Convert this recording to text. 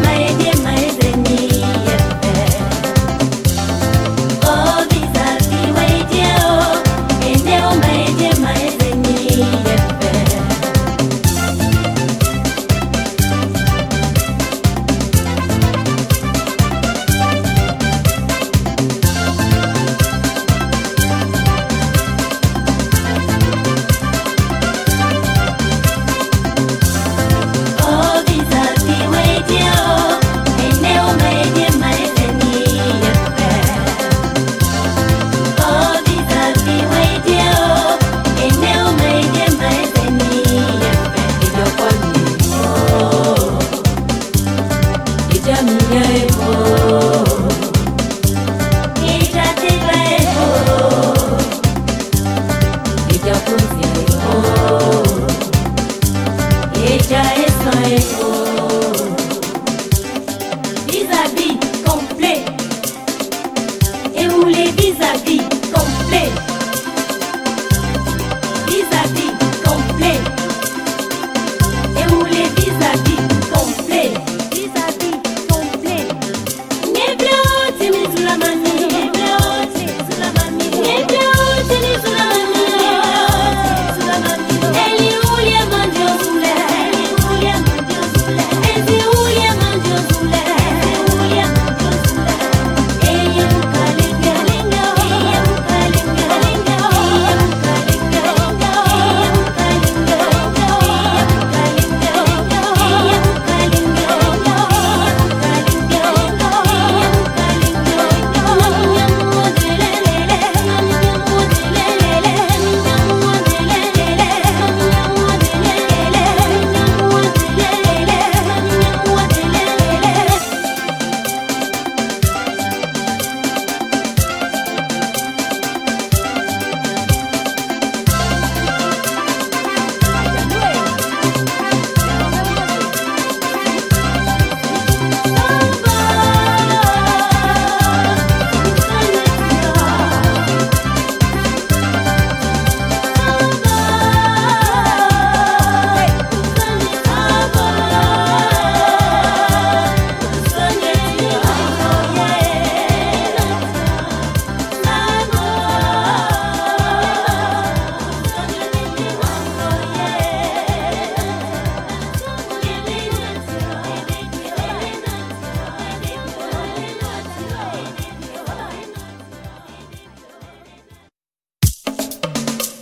my sky.